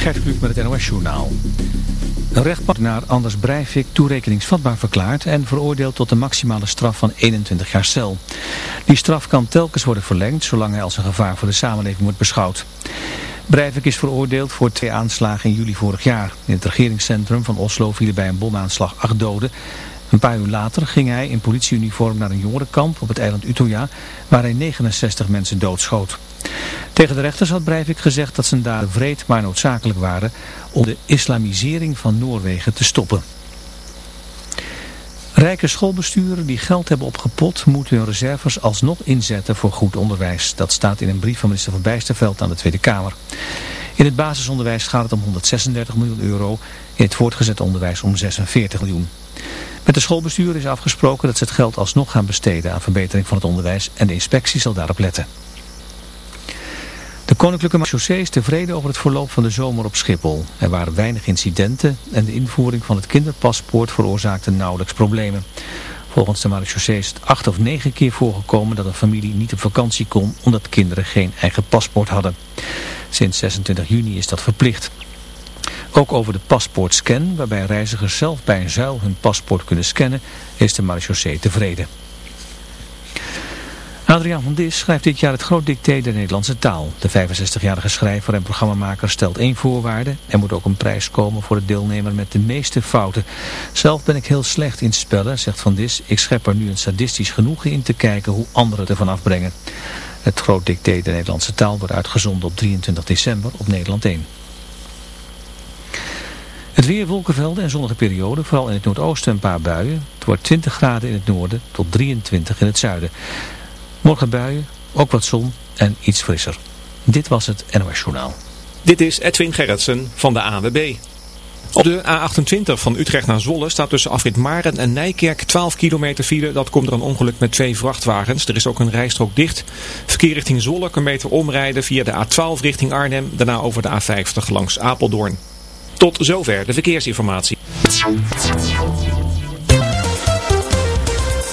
Gert Kluk met het NOS Journaal. Een rechtbank naar Anders Breivik toerekeningsvatbaar verklaard en veroordeeld tot de maximale straf van 21 jaar cel. Die straf kan telkens worden verlengd zolang hij als een gevaar voor de samenleving wordt beschouwd. Breivik is veroordeeld voor twee aanslagen in juli vorig jaar. In het regeringscentrum van Oslo vielen bij een bomaanslag acht doden. Een paar uur later ging hij in politieuniform naar een jongerenkamp op het eiland Utøya, waar hij 69 mensen doodschoot. Tegen de rechters had Breivik gezegd dat zijn daden vreed maar noodzakelijk waren om de islamisering van Noorwegen te stoppen. Rijke schoolbesturen die geld hebben opgepot moeten hun reserves alsnog inzetten voor goed onderwijs. Dat staat in een brief van minister van Bijsterveld aan de Tweede Kamer. In het basisonderwijs gaat het om 136 miljoen euro, in het voortgezet onderwijs om 46 miljoen. Met de schoolbestuur is afgesproken dat ze het geld alsnog gaan besteden aan verbetering van het onderwijs en de inspectie zal daarop letten. De Koninklijke Marechaussee is tevreden over het verloop van de zomer op Schiphol. Er waren weinig incidenten en de invoering van het kinderpaspoort veroorzaakte nauwelijks problemen. Volgens de marechaussee is het acht of negen keer voorgekomen dat een familie niet op vakantie kon omdat kinderen geen eigen paspoort hadden. Sinds 26 juni is dat verplicht. Ook over de paspoortscan, waarbij reizigers zelf bij een zuil hun paspoort kunnen scannen, is de marechaussee tevreden. Adriaan van Dis schrijft dit jaar het groot dicté der Nederlandse taal. De 65-jarige schrijver en programmamaker stelt één voorwaarde. Er moet ook een prijs komen voor de deelnemer met de meeste fouten. Zelf ben ik heel slecht in spellen, zegt Van Dis. Ik schep er nu een sadistisch genoegen in te kijken hoe anderen ervan afbrengen. Het groot dicté der Nederlandse taal wordt uitgezonden op 23 december op Nederland 1. Het weer, wolkenvelden en zonnige perioden, vooral in het noordoosten een paar buien. Het wordt 20 graden in het noorden tot 23 in het zuiden. Morgen buien, ook wat zon en iets frisser. Dit was het NOS Journaal. Dit is Edwin Gerritsen van de AWB. Op de A28 van Utrecht naar Zwolle staat tussen Afrit Maren en Nijkerk 12 kilometer file. Dat komt er een ongeluk met twee vrachtwagens. Er is ook een rijstrook dicht. Verkeer richting Zwolle kan beter omrijden via de A12 richting Arnhem. Daarna over de A50 langs Apeldoorn. Tot zover de verkeersinformatie.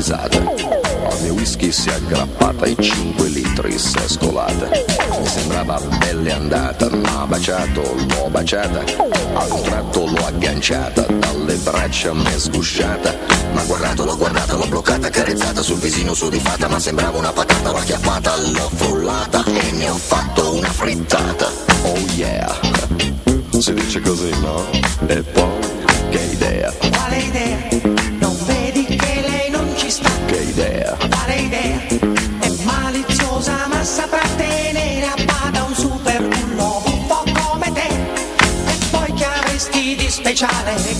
risate. Al mio whisky si è aggrappata in 5 litri si è scolata. Mi sembrava belle andata, ma baciato, l'ho baciata. A un tratto l'ho agganciata, dalle braccia m'è sgusciata. Ma guardato, l'ho guardata, l'ho bloccata, carezzata sul visino sudifata. Ma sembrava una patata, l'ho chiappata, l'ho frullata e ne ho fatto una frittata. Oh yeah! Si dice così, no? E poi, che idea? Quale idea? there. Starei there. E maliziosa ma saprà tenere a un super bullo un po' come te. E poi che avresti di speciale?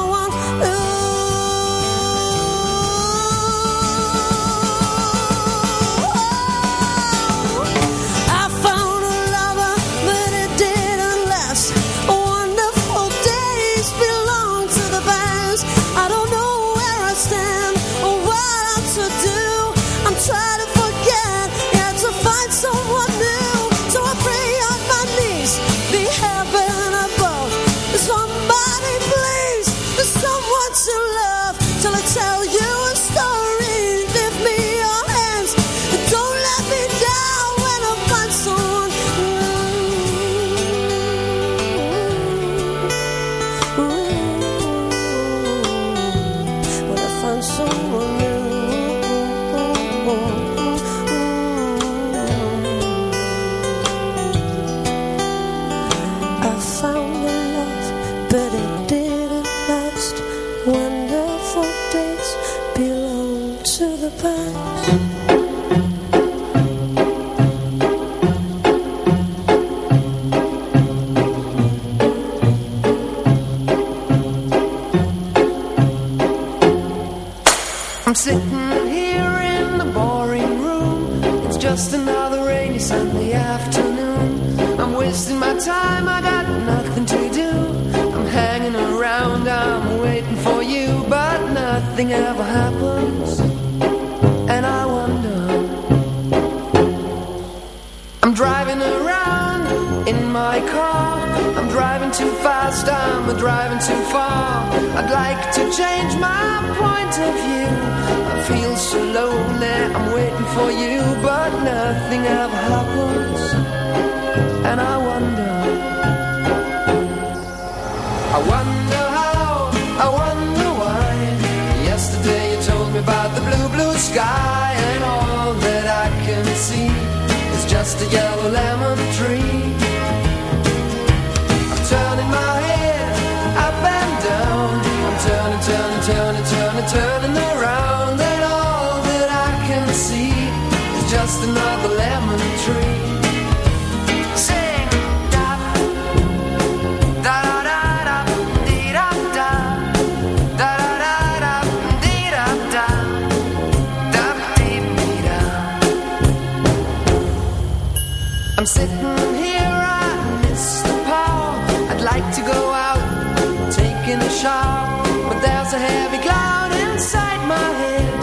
in the shop, but there's a heavy cloud inside my head.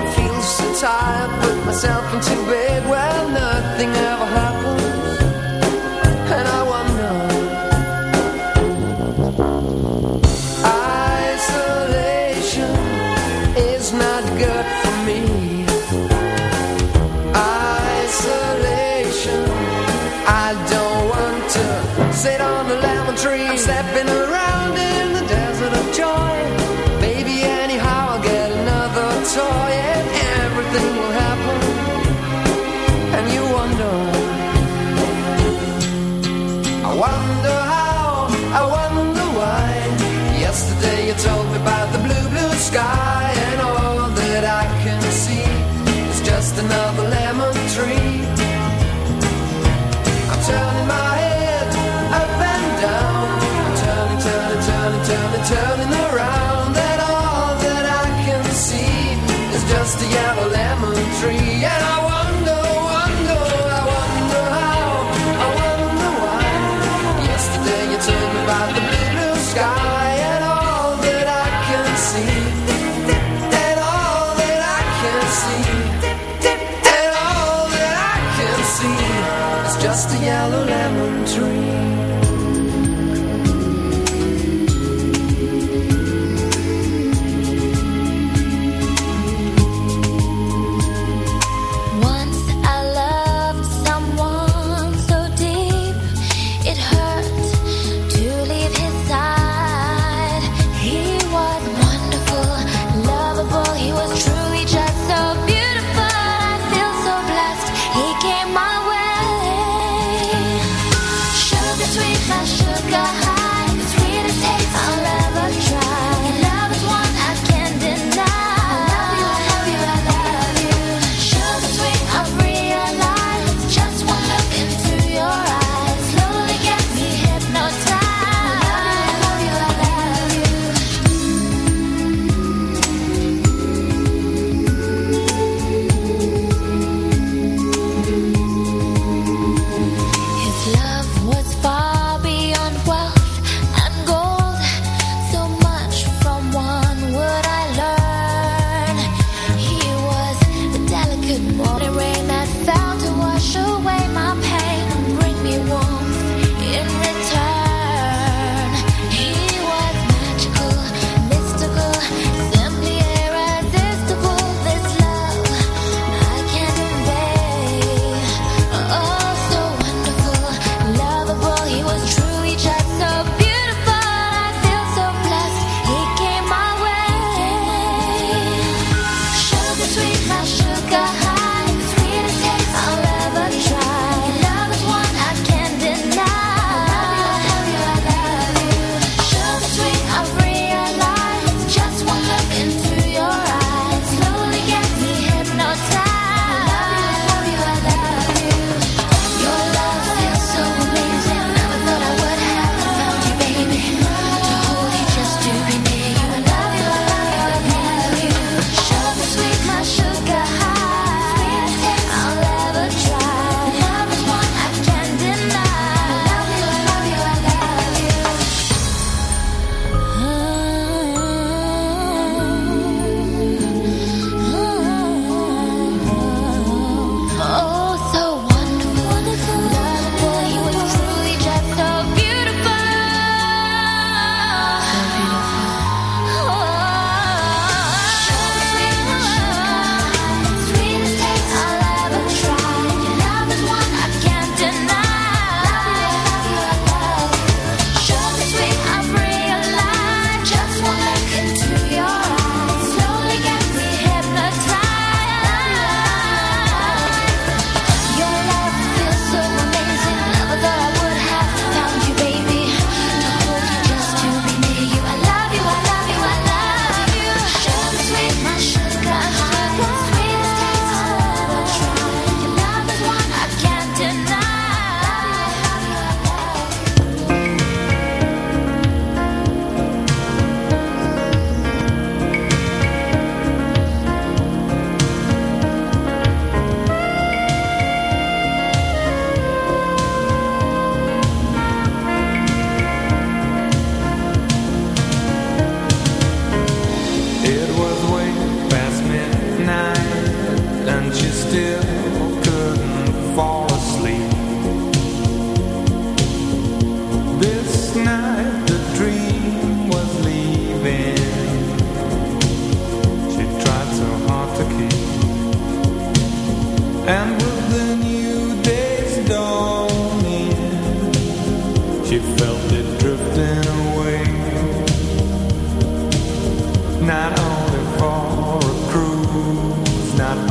I feel so tired, put myself into bed. Well, nothing ever happened.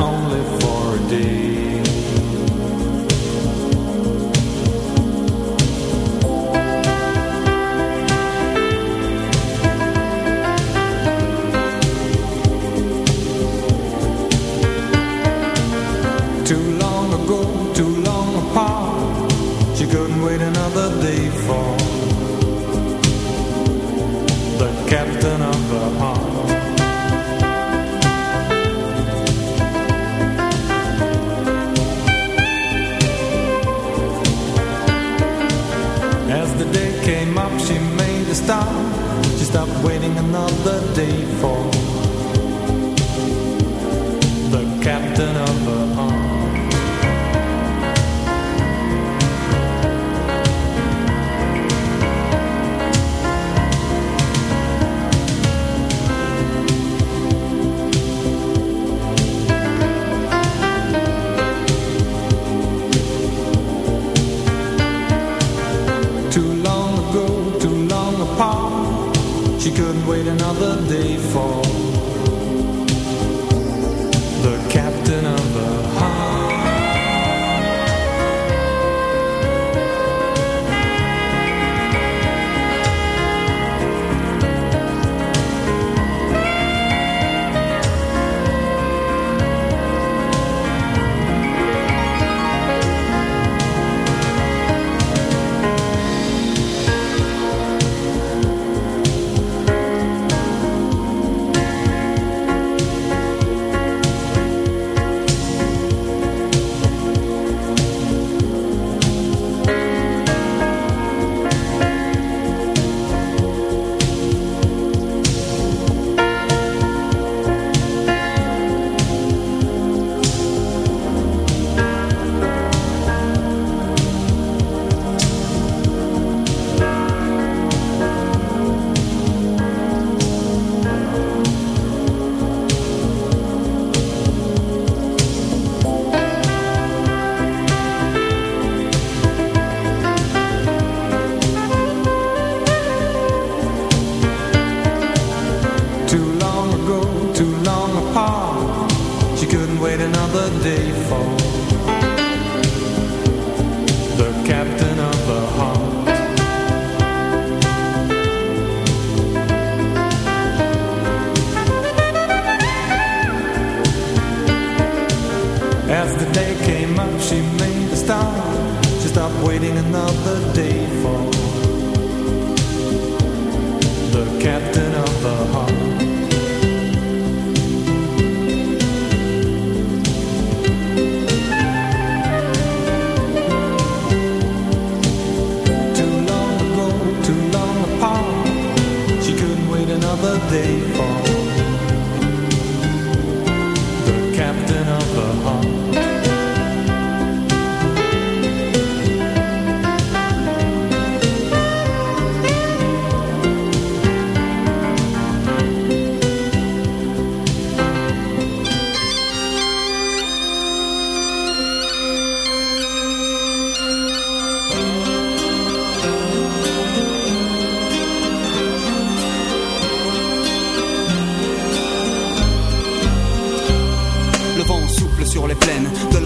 only pleine de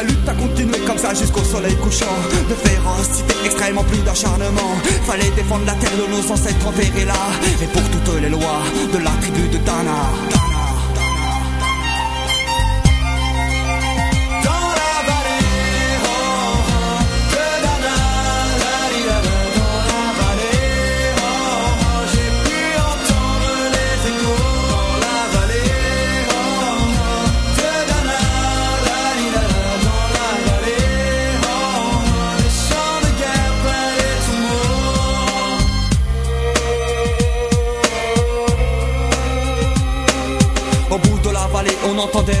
lutte a continué comme ça jusqu'au soleil couchant. De férocité extrêmement plus d'acharnement. Fallait défendre la terre de nos ancêtres enterrés là. Et pour toutes les lois de la tribu de Dana de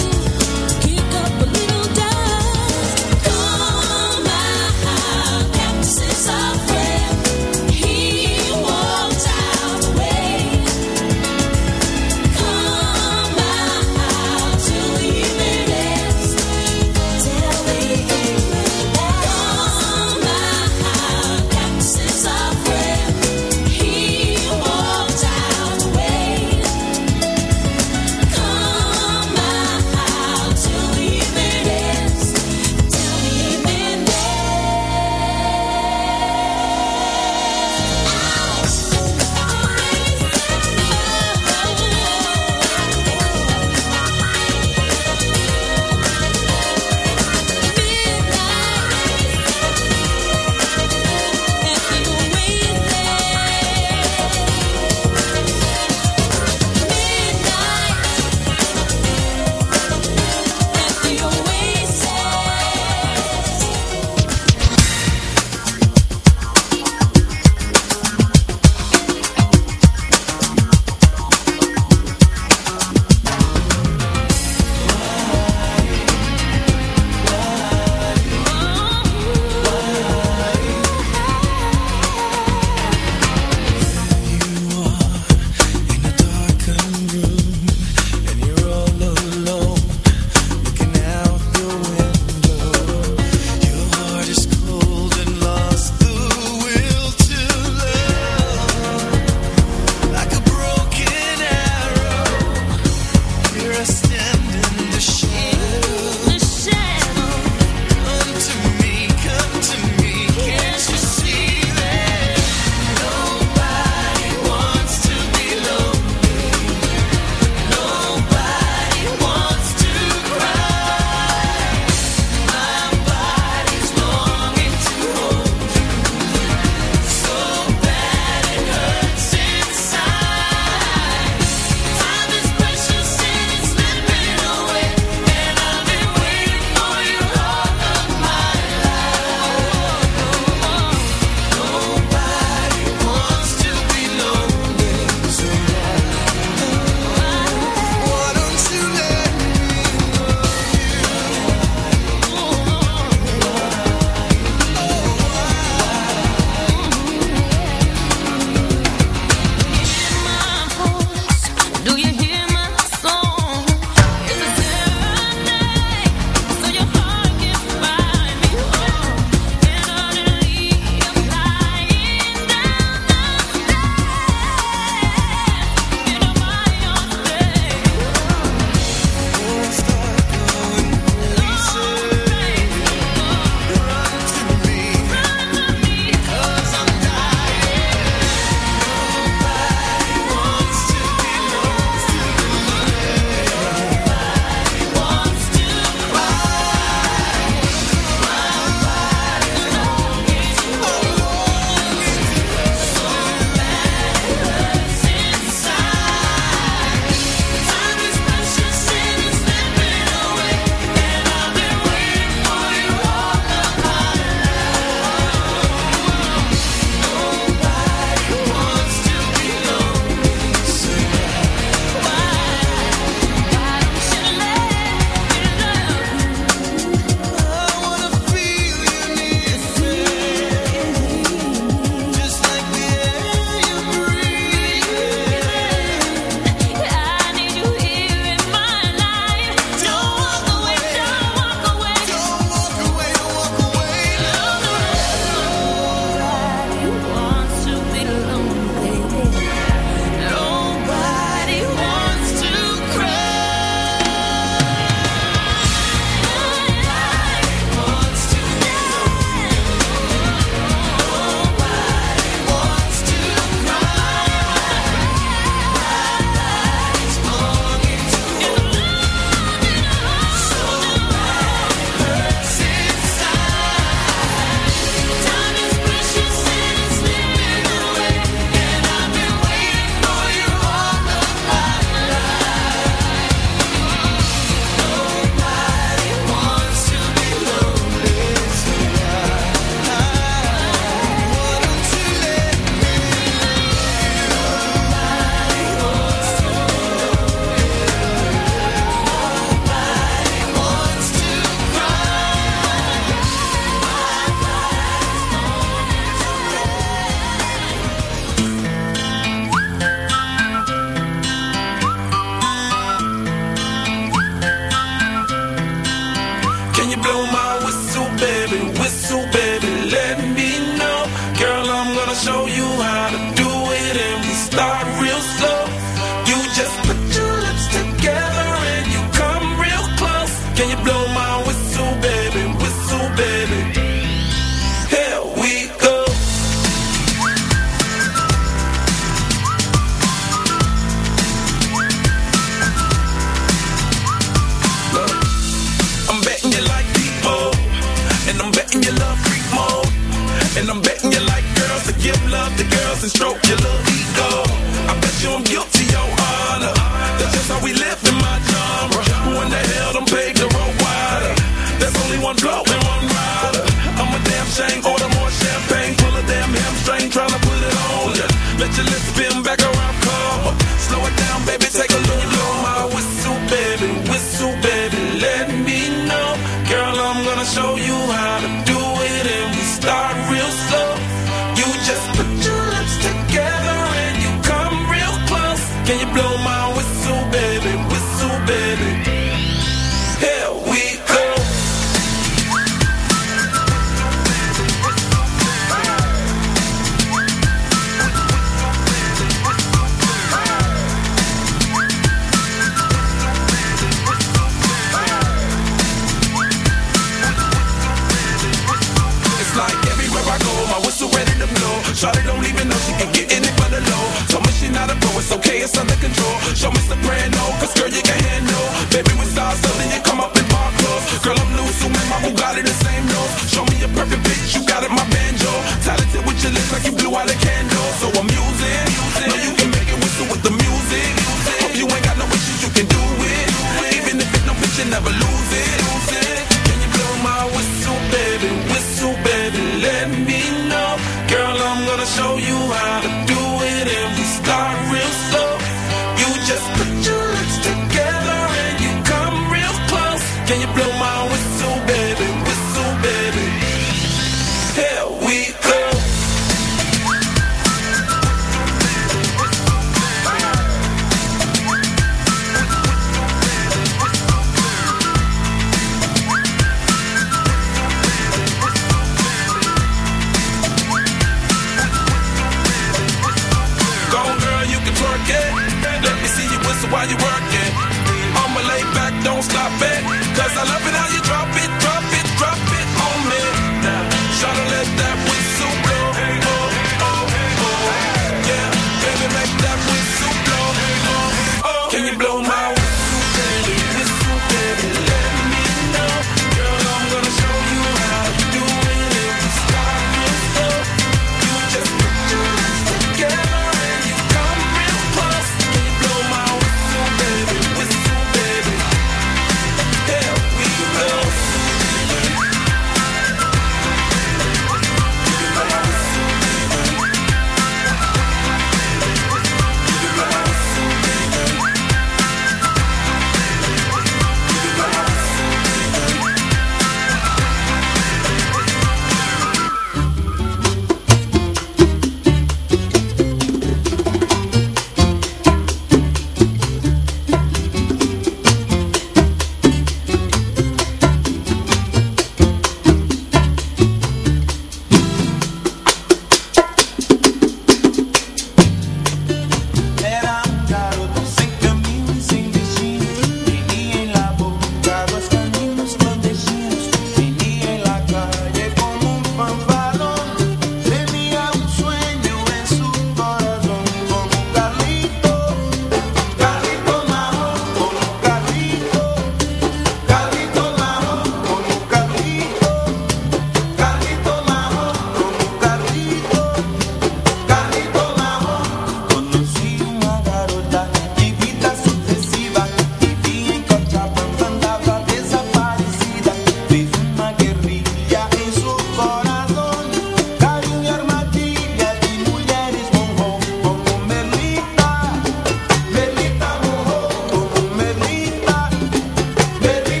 Baby.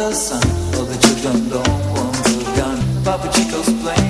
the sun, so the children don't want a gun. Papa Chico's playing.